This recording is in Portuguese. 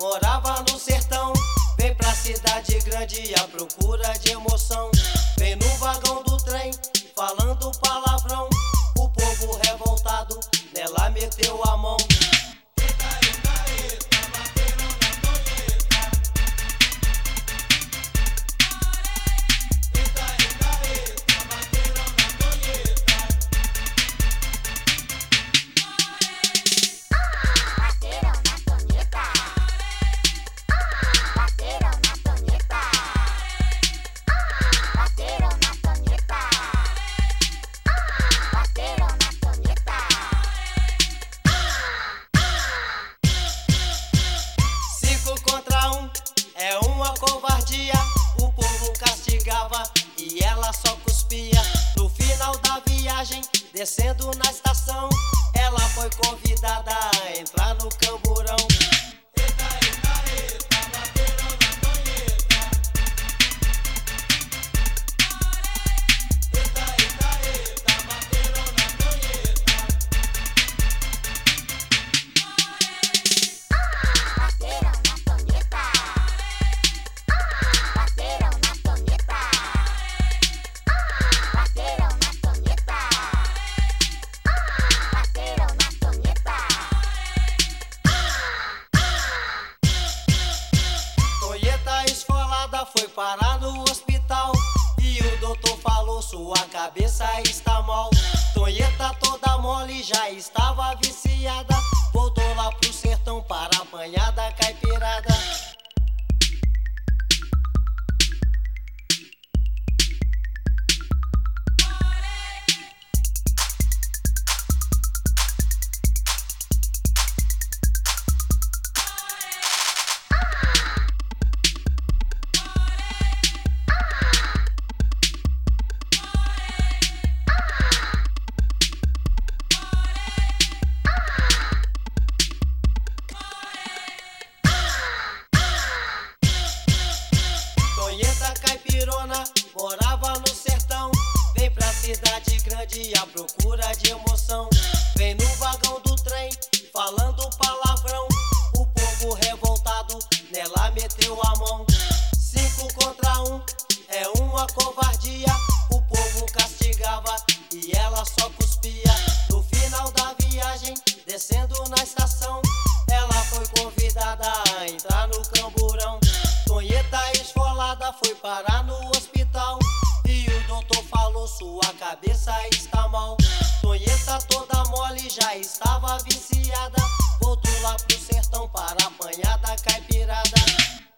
morava no sertão. Vem pra cidade grande à procura de emoção. Vem no vagão do trem, falando palavrão. O povo revoltado, nela meteu a mão. Só cuspia. No final da viagem, descendo na estação, ela foi convidada a entrar no camburão. Parar no hospital. E o doutor falou sua cabeça está mal. Tonheta toda mole já estava viciada Tonheta caipirona morava no sertão. Vem pra cidade grande à procura de emoção. Vem no vagão do trem, falando palavrão. O povo revoltado nela meteu a mão. Cinco contra um é uma covardia. O povo castigava e ela só cuspia. No final da viagem, descendo na estação, ela foi convidada a entrar no camburão. Foi parar no hospital. E o doutor falou sua cabeça está mal. Tonheta toda mole já estava viciada. Voltou lá pro sertão para apanhar da caipirada